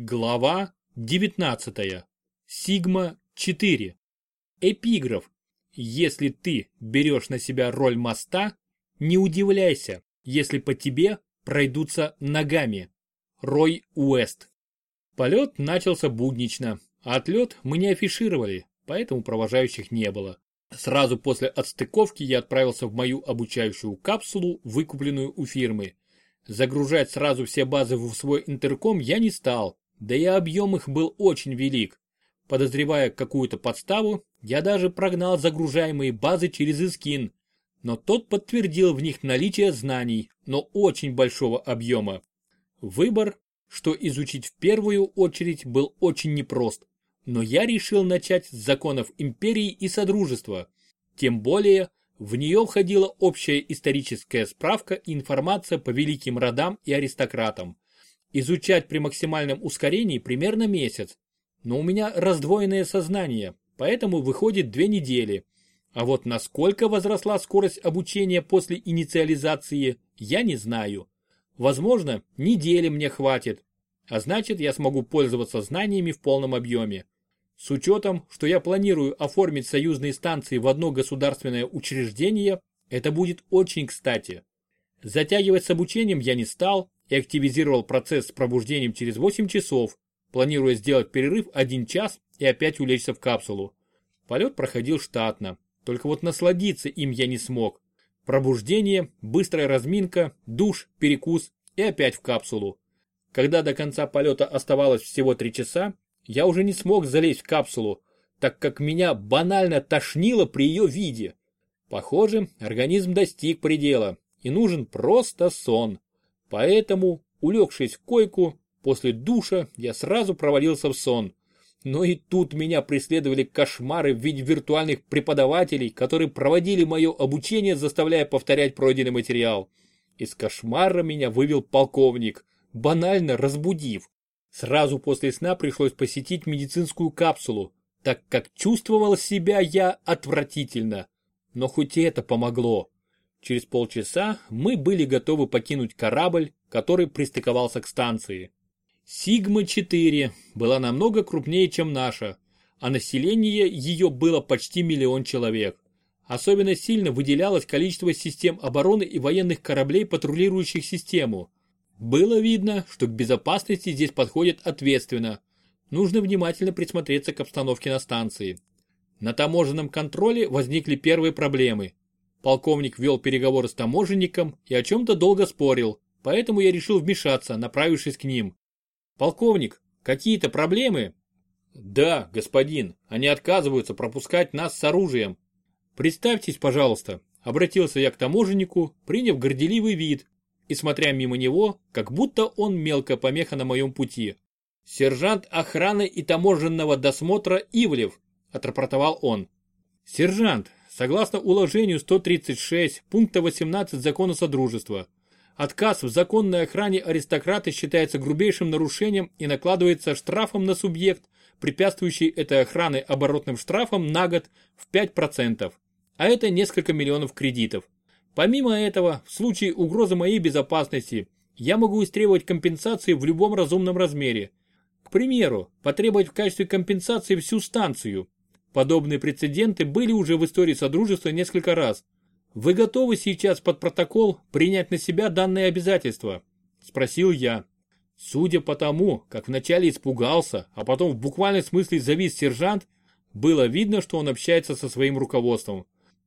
Глава 19. Сигма-4. Эпиграф. Если ты берешь на себя роль моста, не удивляйся, если по тебе пройдутся ногами. Рой Уэст. Полет начался буднично, а отлет мы не афишировали, поэтому провожающих не было. Сразу после отстыковки я отправился в мою обучающую капсулу, выкупленную у фирмы. Загружать сразу все базы в свой интерком я не стал, да и объем их был очень велик. Подозревая какую-то подставу, я даже прогнал загружаемые базы через Искин, но тот подтвердил в них наличие знаний, но очень большого объема. Выбор, что изучить в первую очередь, был очень непрост, но я решил начать с законов империи и содружества. Тем более, в нее входила общая историческая справка и информация по великим родам и аристократам. Изучать при максимальном ускорении примерно месяц. Но у меня раздвоенное сознание, поэтому выходит две недели. А вот насколько возросла скорость обучения после инициализации, я не знаю. Возможно, недели мне хватит. А значит, я смогу пользоваться знаниями в полном объеме. С учетом, что я планирую оформить союзные станции в одно государственное учреждение, это будет очень кстати. Затягивать с обучением я не стал, и активизировал процесс с пробуждением через 8 часов, планируя сделать перерыв 1 час и опять улечься в капсулу. Полет проходил штатно, только вот насладиться им я не смог. Пробуждение, быстрая разминка, душ, перекус и опять в капсулу. Когда до конца полета оставалось всего 3 часа, я уже не смог залезть в капсулу, так как меня банально тошнило при ее виде. Похоже, организм достиг предела, и нужен просто сон. Поэтому, улегшись в койку, после душа я сразу провалился в сон. Но и тут меня преследовали кошмары в виде виртуальных преподавателей, которые проводили мое обучение, заставляя повторять пройденный материал. Из кошмара меня вывел полковник, банально разбудив. Сразу после сна пришлось посетить медицинскую капсулу, так как чувствовал себя я отвратительно. Но хоть и это помогло. Через полчаса мы были готовы покинуть корабль, который пристыковался к станции. Сигма-4 была намного крупнее, чем наша, а население ее было почти миллион человек. Особенно сильно выделялось количество систем обороны и военных кораблей, патрулирующих систему. Было видно, что к безопасности здесь подходят ответственно. Нужно внимательно присмотреться к обстановке на станции. На таможенном контроле возникли первые проблемы. Полковник вел переговоры с таможенником и о чем-то долго спорил, поэтому я решил вмешаться, направившись к ним. Полковник, какие-то проблемы? Да, господин, они отказываются пропускать нас с оружием. Представьтесь, пожалуйста, обратился я к таможеннику, приняв горделивый вид и смотря мимо него, как будто он мелкая помеха на моем пути. Сержант охраны и таможенного досмотра Ивлев, отрапортовал он. Сержант, согласно уложению 136 пункта 18 закона Содружества. Отказ в законной охране аристократа считается грубейшим нарушением и накладывается штрафом на субъект, препятствующий этой охраны оборотным штрафом на год в 5%, а это несколько миллионов кредитов. Помимо этого, в случае угрозы моей безопасности, я могу истребовать компенсации в любом разумном размере. К примеру, потребовать в качестве компенсации всю станцию, Подобные прецеденты были уже в истории Содружества несколько раз. Вы готовы сейчас под протокол принять на себя данные обязательства? Спросил я. Судя по тому, как вначале испугался, а потом в буквальном смысле завис сержант, было видно, что он общается со своим руководством.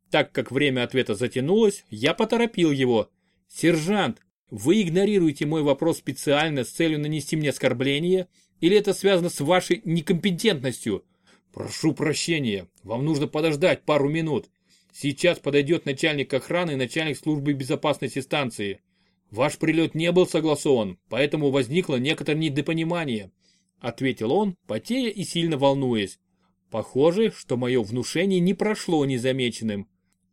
Так как время ответа затянулось, я поторопил его. «Сержант, вы игнорируете мой вопрос специально с целью нанести мне оскорбление, или это связано с вашей некомпетентностью? «Прошу прощения, вам нужно подождать пару минут. Сейчас подойдет начальник охраны и начальник службы безопасности станции. Ваш прилет не был согласован, поэтому возникло некоторое недопонимание», ответил он, потея и сильно волнуясь. Похоже, что мое внушение не прошло незамеченным.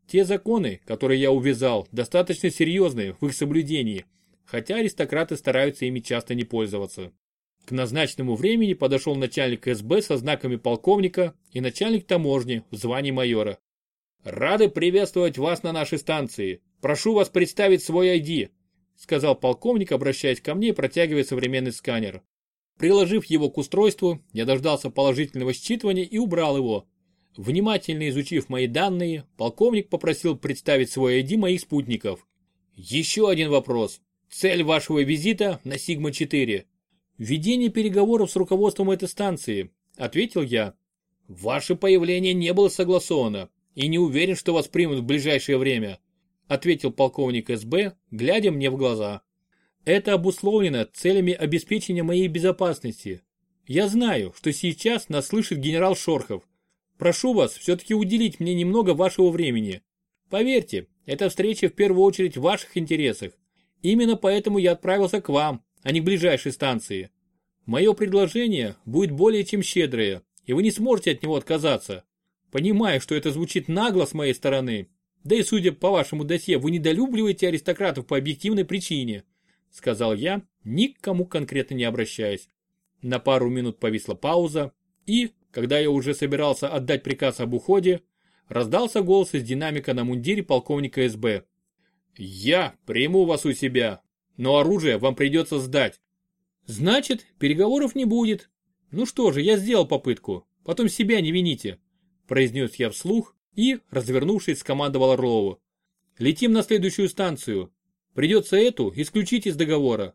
Те законы, которые я увязал, достаточно серьезные в их соблюдении, хотя аристократы стараются ими часто не пользоваться. К назначенному времени подошел начальник СБ со знаками полковника и начальник таможни в звании майора. «Рады приветствовать вас на нашей станции. Прошу вас представить свой ID», сказал полковник, обращаясь ко мне и протягивая современный сканер. Приложив его к устройству, я дождался положительного считывания и убрал его. Внимательно изучив мои данные, полковник попросил представить свой ID моих спутников. Еще один вопрос. Цель вашего визита на Сигма-4. Ведение переговоров с руководством этой станции, ответил я. Ваше появление не было согласовано и не уверен, что вас примут в ближайшее время, ответил полковник СБ, глядя мне в глаза. Это обусловлено целями обеспечения моей безопасности. Я знаю, что сейчас нас слышит генерал Шорхов. Прошу вас все-таки уделить мне немного вашего времени. Поверьте, эта встреча в первую очередь в ваших интересах. Именно поэтому я отправился к вам, а не к ближайшей станции. Мое предложение будет более чем щедрое, и вы не сможете от него отказаться. Понимаю, что это звучит нагло с моей стороны, да и судя по вашему досье, вы недолюбливаете аристократов по объективной причине, сказал я, никому конкретно не обращаясь. На пару минут повисла пауза, и, когда я уже собирался отдать приказ об уходе, раздался голос из динамика на мундире полковника СБ. «Я приму вас у себя, но оружие вам придется сдать». «Значит, переговоров не будет. Ну что же, я сделал попытку, потом себя не вините», произнес я вслух и, развернувшись, скомандовал Орлову. «Летим на следующую станцию. Придется эту исключить из договора».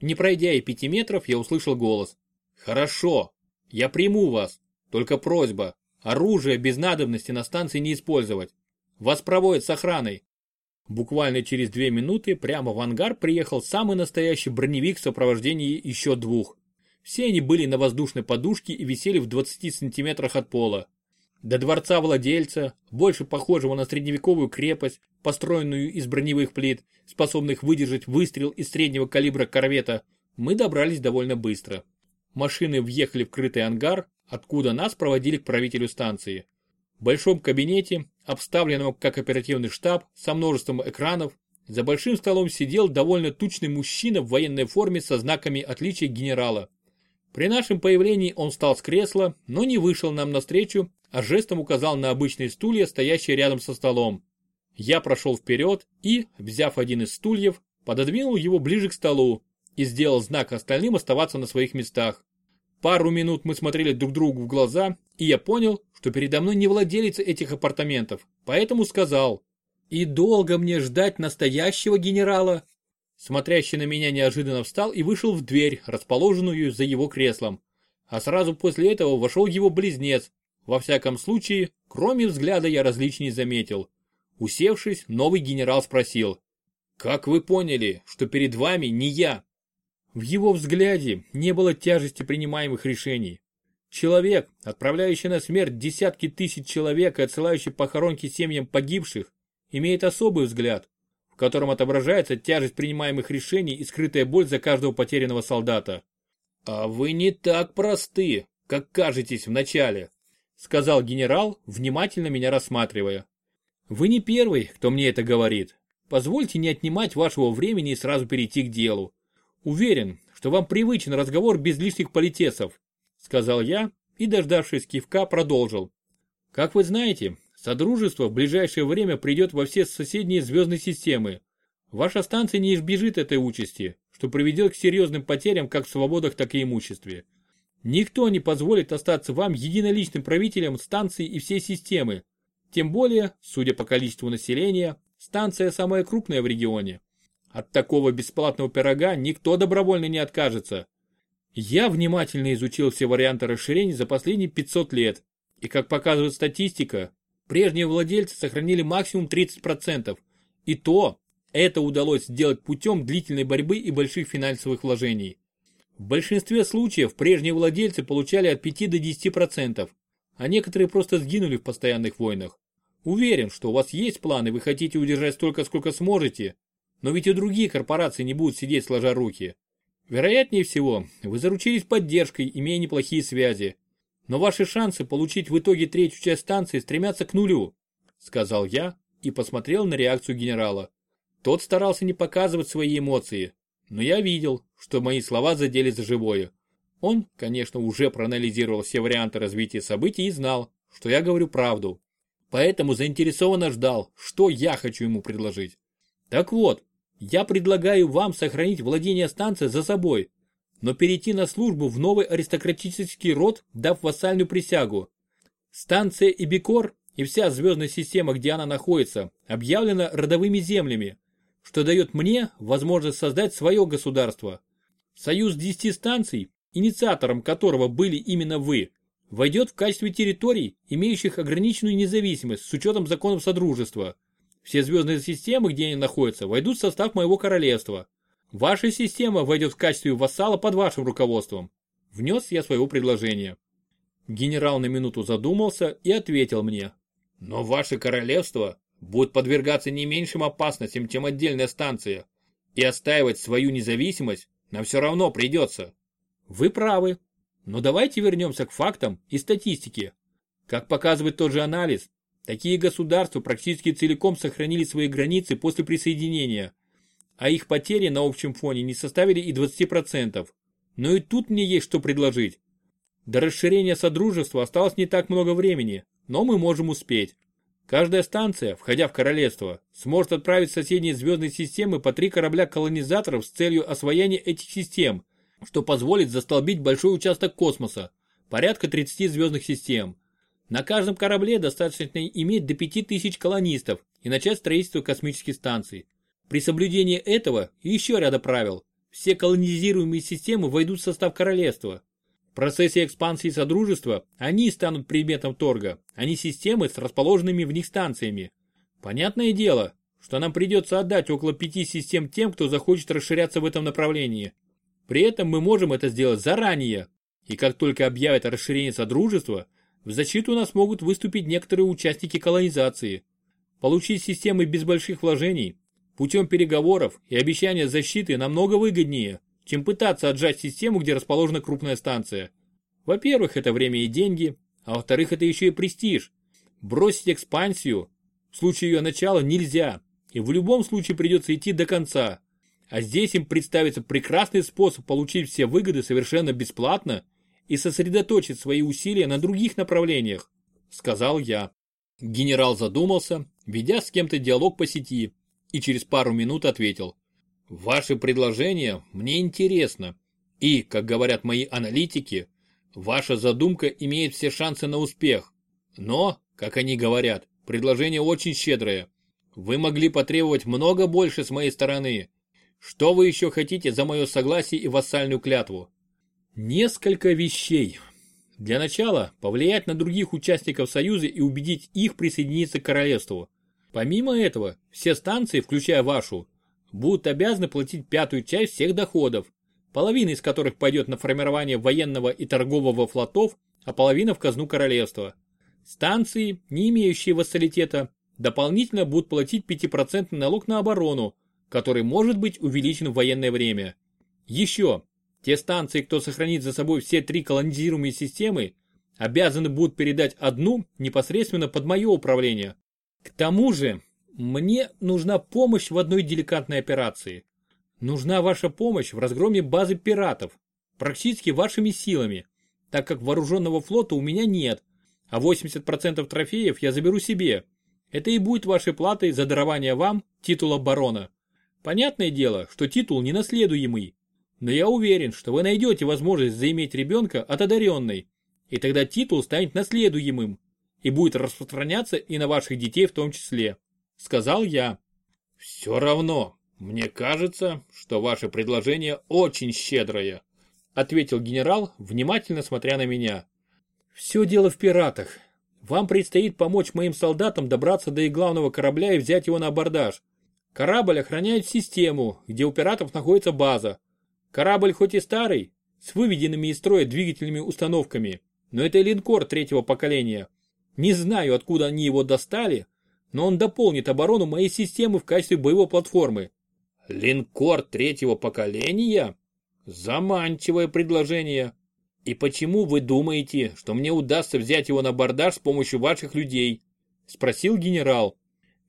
Не пройдя и пяти метров, я услышал голос. «Хорошо, я приму вас. Только просьба, оружие без надобности на станции не использовать. Вас проводят с охраной. Буквально через две минуты прямо в ангар приехал самый настоящий броневик в сопровождении еще двух. Все они были на воздушной подушке и висели в 20 сантиметрах от пола. До дворца владельца, больше похожего на средневековую крепость, построенную из броневых плит, способных выдержать выстрел из среднего калибра корвета, мы добрались довольно быстро. Машины въехали в крытый ангар, откуда нас проводили к правителю станции. В большом кабинете, обставленном как оперативный штаб, со множеством экранов, за большим столом сидел довольно тучный мужчина в военной форме со знаками отличия генерала. При нашем появлении он встал с кресла, но не вышел нам навстречу, а жестом указал на обычные стулья, стоящие рядом со столом. Я прошел вперед и, взяв один из стульев, пододвинул его ближе к столу и сделал знак остальным оставаться на своих местах. Пару минут мы смотрели друг другу в глаза, и я понял, что передо мной не владелец этих апартаментов, поэтому сказал, «И долго мне ждать настоящего генерала?» Смотрящий на меня неожиданно встал и вышел в дверь, расположенную за его креслом. А сразу после этого вошел его близнец. Во всяком случае, кроме взгляда я различий заметил. Усевшись, новый генерал спросил, «Как вы поняли, что перед вами не я?» В его взгляде не было тяжести принимаемых решений. Человек, отправляющий на смерть десятки тысяч человек и отсылающий похоронки семьям погибших, имеет особый взгляд, в котором отображается тяжесть принимаемых решений и скрытая боль за каждого потерянного солдата. «А вы не так просты, как кажетесь вначале», сказал генерал, внимательно меня рассматривая. «Вы не первый, кто мне это говорит. Позвольте не отнимать вашего времени и сразу перейти к делу. Уверен, что вам привычен разговор без лишних политесов, сказал я и, дождавшись кивка, продолжил. Как вы знаете, Содружество в ближайшее время придет во все соседние звездные системы. Ваша станция не избежит этой участи, что приведет к серьезным потерям как в свободах, так и имуществе. Никто не позволит остаться вам единоличным правителем станции и всей системы. Тем более, судя по количеству населения, станция самая крупная в регионе. От такого бесплатного пирога никто добровольно не откажется. Я внимательно изучил все варианты расширений за последние 500 лет. И как показывает статистика, прежние владельцы сохранили максимум 30%. И то, это удалось сделать путем длительной борьбы и больших финансовых вложений. В большинстве случаев прежние владельцы получали от 5 до 10%, а некоторые просто сгинули в постоянных войнах. Уверен, что у вас есть планы, вы хотите удержать столько, сколько сможете, но ведь и другие корпорации не будут сидеть сложа руки. Вероятнее всего, вы заручились поддержкой, имея неплохие связи. Но ваши шансы получить в итоге третью часть станции стремятся к нулю, сказал я и посмотрел на реакцию генерала. Тот старался не показывать свои эмоции, но я видел, что мои слова задели за живое. Он, конечно, уже проанализировал все варианты развития событий и знал, что я говорю правду. Поэтому заинтересованно ждал, что я хочу ему предложить. Так вот, я предлагаю вам сохранить владение станцией за собой. но перейти на службу в новый аристократический род, дав вассальную присягу. Станция Ибикор и вся звездная система, где она находится, объявлена родовыми землями, что дает мне возможность создать свое государство. Союз 10 станций, инициатором которого были именно вы, войдет в качестве территорий, имеющих ограниченную независимость с учетом законов Содружества. Все звездные системы, где они находятся, войдут в состав моего королевства. Ваша система войдет в качестве вассала под вашим руководством. Внес я своего предложения. Генерал на минуту задумался и ответил мне. Но ваше королевство будет подвергаться не меньшим опасностям, чем отдельная станция. И отстаивать свою независимость нам все равно придется. Вы правы, но давайте вернемся к фактам и статистике. Как показывает тот же анализ, такие государства практически целиком сохранили свои границы после присоединения, а их потери на общем фоне не составили и 20%. Но и тут мне есть что предложить. До расширения Содружества осталось не так много времени, но мы можем успеть. Каждая станция, входя в королевство, сможет отправить в соседние звездные системы по три корабля колонизаторов с целью освоения этих систем – что позволит застолбить большой участок космоса, порядка 30 звездных систем. На каждом корабле достаточно иметь до 5000 колонистов и начать строительство космических станций. При соблюдении этого и еще ряда правил, все колонизируемые системы войдут в состав королевства. В процессе экспансии Содружества они станут предметом торга, а не системы с расположенными в них станциями. Понятное дело, что нам придется отдать около пяти систем тем, кто захочет расширяться в этом направлении. При этом мы можем это сделать заранее, и как только объявят о расширении Содружества, в защиту нас могут выступить некоторые участники колонизации. Получить системы без больших вложений, путем переговоров и обещания защиты намного выгоднее, чем пытаться отжать систему, где расположена крупная станция. Во-первых, это время и деньги, а во-вторых, это еще и престиж. Бросить экспансию в случае ее начала нельзя, и в любом случае придется идти до конца. А здесь им представится прекрасный способ получить все выгоды совершенно бесплатно и сосредоточить свои усилия на других направлениях, сказал я. Генерал задумался, ведя с кем-то диалог по сети, и через пару минут ответил. Ваше предложение мне интересно, и, как говорят мои аналитики, ваша задумка имеет все шансы на успех. Но, как они говорят, предложение очень щедрое. Вы могли потребовать много больше с моей стороны, что вы еще хотите за мое согласие и вассальную клятву? Несколько вещей. Для начала, повлиять на других участников Союза и убедить их присоединиться к королевству. Помимо этого, все станции, включая вашу, будут обязаны платить пятую часть всех доходов, половина из которых пойдет на формирование военного и торгового флотов, а половина в казну королевства. Станции, не имеющие вассалитета, дополнительно будут платить 5% налог на оборону, который может быть увеличен в военное время. Еще, те станции, кто сохранит за собой все три колонизируемые системы, обязаны будут передать одну непосредственно под мое управление. К тому же, мне нужна помощь в одной деликатной операции. Нужна ваша помощь в разгроме базы пиратов, практически вашими силами, так как вооруженного флота у меня нет, а 80% трофеев я заберу себе. Это и будет вашей платой за дарование вам титула барона. Понятное дело, что титул ненаследуемый, но я уверен, что вы найдете возможность заиметь ребенка от одаренной, и тогда титул станет наследуемым и будет распространяться и на ваших детей в том числе», — сказал я. «Все равно, мне кажется, что ваше предложение очень щедрое», — ответил генерал, внимательно смотря на меня. «Все дело в пиратах. Вам предстоит помочь моим солдатам добраться до их главного корабля и взять его на абордаж. Корабль охраняет систему, где у пиратов находится база. Корабль хоть и старый, с выведенными из строя двигательными установками, но это линкор третьего поколения. Не знаю, откуда они его достали, но он дополнит оборону моей системы в качестве боевой платформы. Линкор третьего поколения? Заманчивое предложение. И почему вы думаете, что мне удастся взять его на бордаж с помощью ваших людей? Спросил генерал.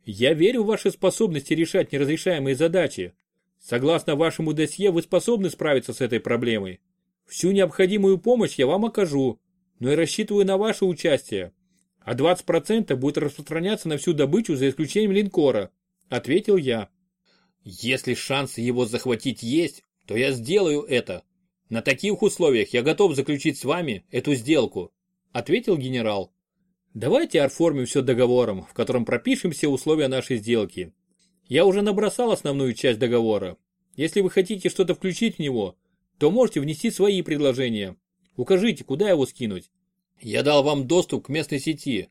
Я верю в ваши способности решать неразрешаемые задачи. Согласно вашему досье, вы способны справиться с этой проблемой. Всю необходимую помощь я вам окажу, но и рассчитываю на ваше участие. А 20% будет распространяться на всю добычу за исключением линкора, ответил я. Если шансы его захватить есть, то я сделаю это. На таких условиях я готов заключить с вами эту сделку, ответил генерал. Давайте оформим все договором, в котором пропишем все условия нашей сделки. Я уже набросал основную часть договора. Если вы хотите что-то включить в него, то можете внести свои предложения. Укажите, куда его скинуть. Я дал вам доступ к местной сети.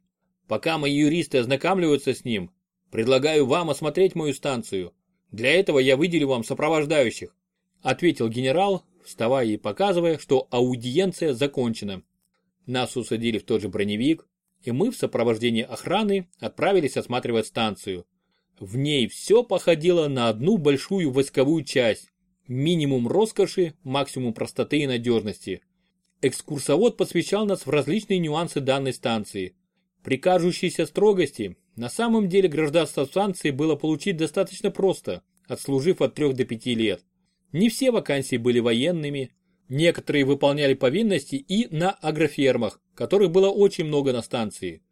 Пока мои юристы ознакомливаются с ним, предлагаю вам осмотреть мою станцию. Для этого я выделю вам сопровождающих, ответил генерал, вставая и показывая, что аудиенция закончена. Нас усадили в тот же броневик, и мы в сопровождении охраны отправились осматривать станцию. В ней все походило на одну большую войсковую часть. Минимум роскоши, максимум простоты и надежности. Экскурсовод посвящал нас в различные нюансы данной станции. При кажущейся строгости, на самом деле гражданство станции было получить достаточно просто, отслужив от 3 до 5 лет. Не все вакансии были военными, некоторые выполняли повинности и на агрофермах, которых было очень много на станции.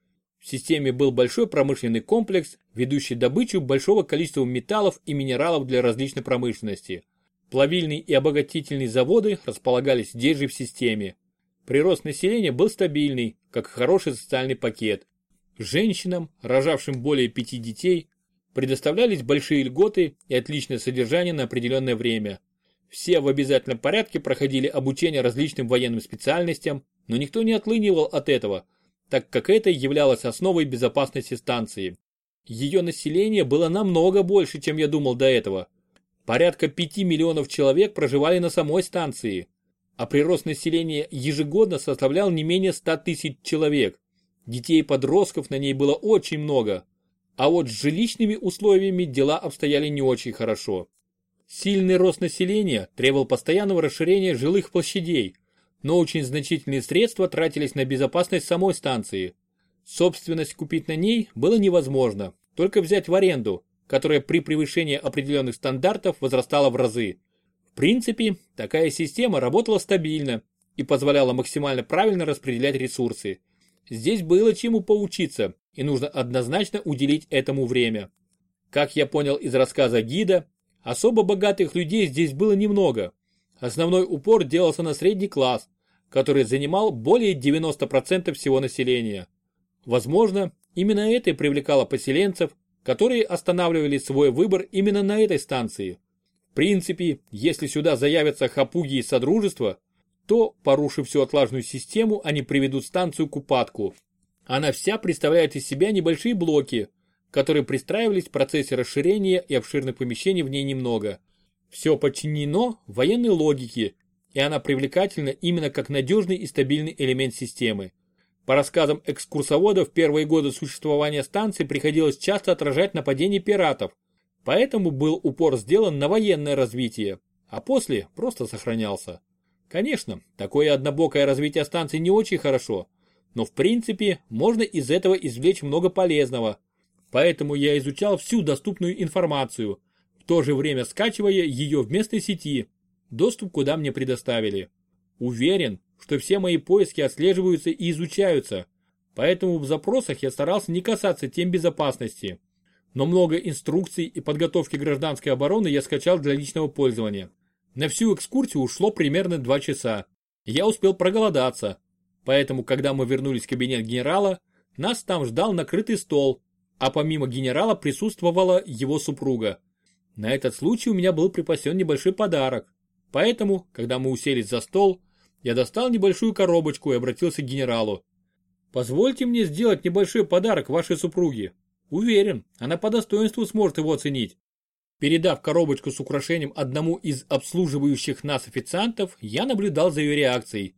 В системе был большой промышленный комплекс, ведущий добычу большого количества металлов и минералов для различной промышленности. Плавильные и обогатительные заводы располагались здесь же в системе. Прирост населения был стабильный, как хороший социальный пакет. Женщинам, рожавшим более пяти детей, предоставлялись большие льготы и отличное содержание на определенное время. Все в обязательном порядке проходили обучение различным военным специальностям, но никто не отлынивал от этого – так как это являлось основой безопасности станции. Ее население было намного больше, чем я думал до этого. Порядка 5 миллионов человек проживали на самой станции, а прирост населения ежегодно составлял не менее 100 тысяч человек. Детей и подростков на ней было очень много. А вот с жилищными условиями дела обстояли не очень хорошо. Сильный рост населения требовал постоянного расширения жилых площадей, но очень значительные средства тратились на безопасность самой станции. Собственность купить на ней было невозможно, только взять в аренду, которая при превышении определенных стандартов возрастала в разы. В принципе, такая система работала стабильно и позволяла максимально правильно распределять ресурсы. Здесь было чему поучиться, и нужно однозначно уделить этому время. Как я понял из рассказа гида, особо богатых людей здесь было немного. Основной упор делался на средний класс, который занимал более 90% всего населения. Возможно, именно это и привлекало поселенцев, которые останавливали свой выбор именно на этой станции. В принципе, если сюда заявятся хапуги из Содружества, то, порушив всю отлаженную систему, они приведут станцию к упадку. Она вся представляет из себя небольшие блоки, которые пристраивались в процессе расширения и обширных помещений в ней немного. Все подчинено военной логике и она привлекательна именно как надежный и стабильный элемент системы. По рассказам экскурсоводов, первые годы существования станции приходилось часто отражать нападения пиратов, поэтому был упор сделан на военное развитие, а после просто сохранялся. Конечно, такое однобокое развитие станции не очень хорошо, но в принципе можно из этого извлечь много полезного. Поэтому я изучал всю доступную информацию, в то же время скачивая ее в местной сети, доступ куда мне предоставили. Уверен, что все мои поиски отслеживаются и изучаются, поэтому в запросах я старался не касаться тем безопасности. Но много инструкций и подготовки гражданской обороны я скачал для личного пользования. На всю экскурсию ушло примерно 2 часа. Я успел проголодаться, поэтому когда мы вернулись в кабинет генерала, нас там ждал накрытый стол, а помимо генерала присутствовала его супруга. На этот случай у меня был припасен небольшой подарок. Поэтому, когда мы уселись за стол, я достал небольшую коробочку и обратился к генералу. Позвольте мне сделать небольшой подарок вашей супруге. Уверен, она по достоинству сможет его оценить. Передав коробочку с украшением одному из обслуживающих нас официантов, я наблюдал за ее реакцией.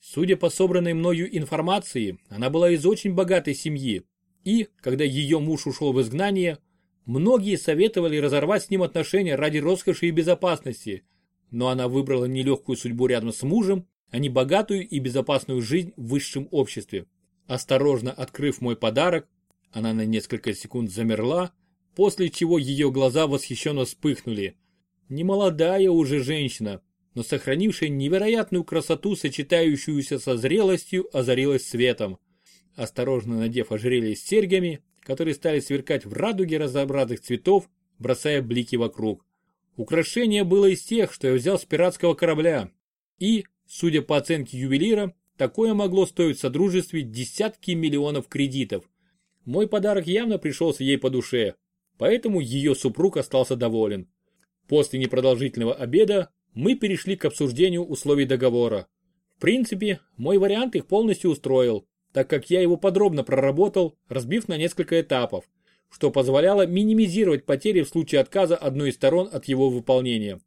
Судя по собранной мною информации, она была из очень богатой семьи. И, когда ее муж ушел в изгнание, многие советовали разорвать с ним отношения ради роскоши и безопасности – но она выбрала нелегкую судьбу рядом с мужем, а не богатую и безопасную жизнь в высшем обществе. Осторожно открыв мой подарок, она на несколько секунд замерла, после чего ее глаза восхищенно вспыхнули. Немолодая уже женщина, но сохранившая невероятную красоту, сочетающуюся со зрелостью, озарилась светом. Осторожно надев ожерелье с серьгами, которые стали сверкать в радуге разнообразных цветов, бросая блики вокруг. Украшение было из тех, что я взял с пиратского корабля. И, судя по оценке ювелира, такое могло стоить в Содружестве десятки миллионов кредитов. Мой подарок явно пришелся ей по душе, поэтому ее супруг остался доволен. После непродолжительного обеда мы перешли к обсуждению условий договора. В принципе, мой вариант их полностью устроил, так как я его подробно проработал, разбив на несколько этапов, что позволяло минимизировать потери в случае отказа одной из сторон от его выполнения.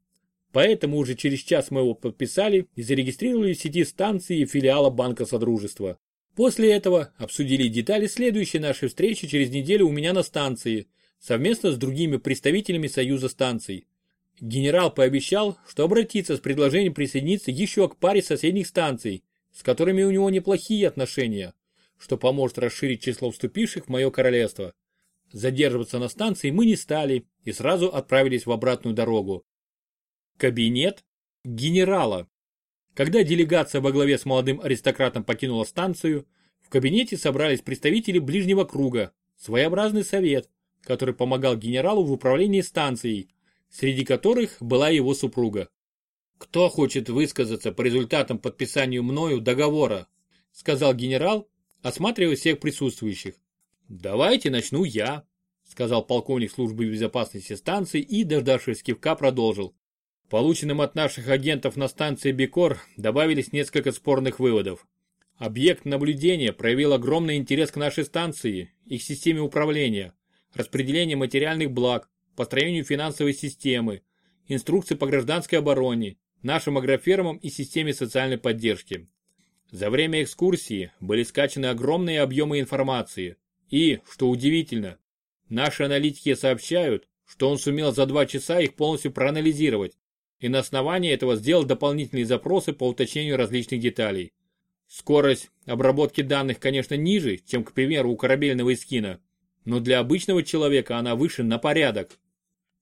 Поэтому уже через час мы его подписали и зарегистрировали в сети станции филиала Банка Содружества. После этого обсудили детали следующей нашей встречи через неделю у меня на станции, совместно с другими представителями Союза станций. Генерал пообещал, что обратится с предложением присоединиться еще к паре соседних станций, с которыми у него неплохие отношения, что поможет расширить число вступивших в мое королевство. Задерживаться на станции мы не стали и сразу отправились в обратную дорогу. Кабинет генерала. Когда делегация во главе с молодым аристократом покинула станцию, в кабинете собрались представители ближнего круга, своеобразный совет, который помогал генералу в управлении станцией, среди которых была его супруга. «Кто хочет высказаться по результатам подписанию мною договора?» сказал генерал, осматривая всех присутствующих. «Давайте начну я», сказал полковник службы безопасности станции и, дождавшись кивка, продолжил. Полученным от наших агентов на станции Бикор добавились несколько спорных выводов. Объект наблюдения проявил огромный интерес к нашей станции, их системе управления, распределению материальных благ, построению финансовой системы, инструкции по гражданской обороне, нашим агрофермам и системе социальной поддержки. За время экскурсии были скачаны огромные объемы информации. И, что удивительно, наши аналитики сообщают, что он сумел за два часа их полностью проанализировать и на основании этого сделал дополнительные запросы по уточнению различных деталей. Скорость обработки данных, конечно, ниже, чем, к примеру, у корабельного эскина, но для обычного человека она выше на порядок.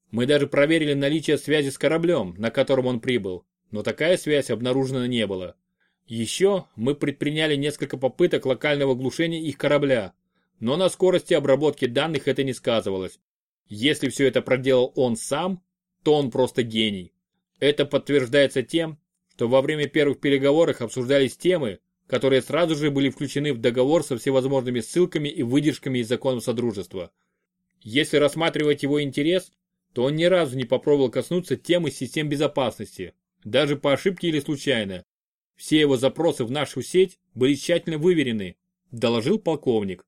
Мы даже проверили наличие связи с кораблем, на котором он прибыл, но такая связь обнаружена не было. Еще мы предприняли несколько попыток локального глушения их корабля, но на скорости обработки данных это не сказывалось. Если все это проделал он сам, то он просто гений. Это подтверждается тем, что во время первых переговоров обсуждались темы, которые сразу же были включены в договор со всевозможными ссылками и выдержками из законов Содружества. Если рассматривать его интерес, то он ни разу не попробовал коснуться темы систем безопасности, даже по ошибке или случайно. Все его запросы в нашу сеть были тщательно выверены, доложил полковник.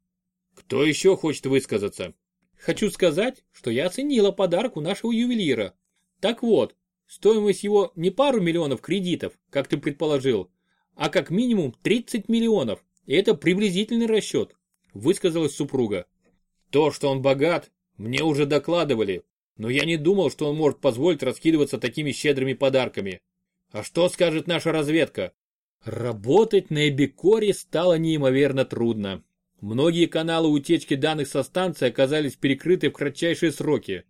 Кто еще хочет высказаться? Хочу сказать, что я оценила подарок у нашего ювелира. Так вот, стоимость его не пару миллионов кредитов, как ты предположил, а как минимум 30 миллионов. И это приблизительный расчет, высказалась супруга. То, что он богат, мне уже докладывали, но я не думал, что он может позволить раскидываться такими щедрыми подарками. А что скажет наша разведка? Работать на Эбикоре стало неимоверно трудно. Многие каналы утечки данных со станции оказались перекрыты в кратчайшие сроки.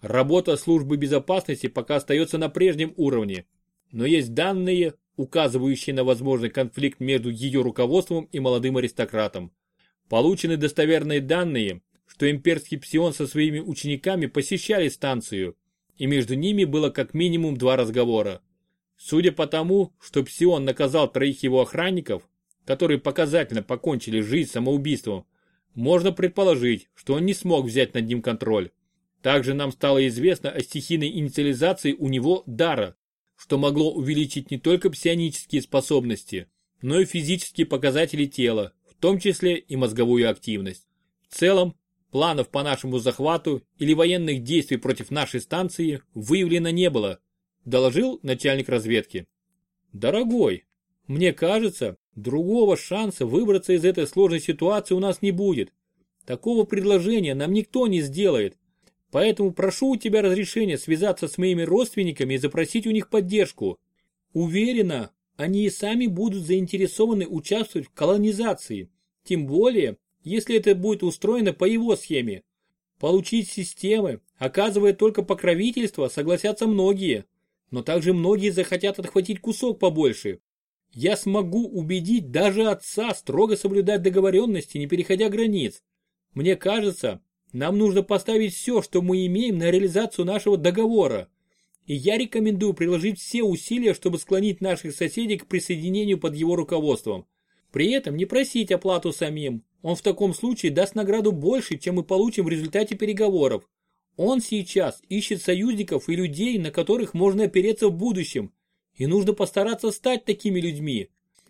Работа службы безопасности пока остается на прежнем уровне, но есть данные, указывающие на возможный конфликт между ее руководством и молодым аристократом. Получены достоверные данные, что имперский псион со своими учениками посещали станцию, и между ними было как минимум два разговора. Судя по тому, что псион наказал троих его охранников, которые показательно покончили жизнь самоубийством, можно предположить, что он не смог взять над ним контроль. Также нам стало известно о стихийной инициализации у него дара, что могло увеличить не только псионические способности, но и физические показатели тела, в том числе и мозговую активность. В целом, Планов по нашему захвату или военных действий против нашей станции выявлено не было, доложил начальник разведки. Дорогой, мне кажется, другого шанса выбраться из этой сложной ситуации у нас не будет. Такого предложения нам никто не сделает. Поэтому прошу у тебя разрешения связаться с моими родственниками и запросить у них поддержку. Уверена, они и сами будут заинтересованы участвовать в колонизации. Тем более, если это будет устроено по его схеме. Получить системы, оказывая только покровительство, согласятся многие, но также многие захотят отхватить кусок побольше. Я смогу убедить даже отца строго соблюдать договоренности, не переходя границ. Мне кажется, нам нужно поставить все, что мы имеем на реализацию нашего договора. и я рекомендую приложить все усилия, чтобы склонить наших соседей к присоединению под его руководством. При этом не просить оплату самим, он в таком случае даст награду больше, чем мы получим в результате переговоров. Он сейчас ищет союзников и людей, на которых можно опереться в будущем, и нужно постараться стать такими людьми.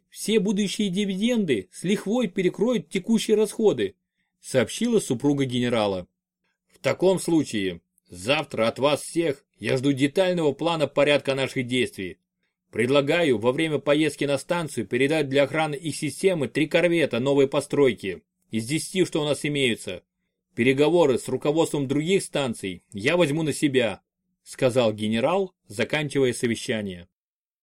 Все будущие дивиденды с лихвой перекроют текущие расходы, сообщила супруга генерала. В таком случае, завтра от вас всех я жду детального плана порядка наших действий. Предлагаю во время поездки на станцию передать для охраны их системы три корвета новой постройки из десяти, что у нас имеются. Переговоры с руководством других станций я возьму на себя, сказал генерал, заканчивая совещание.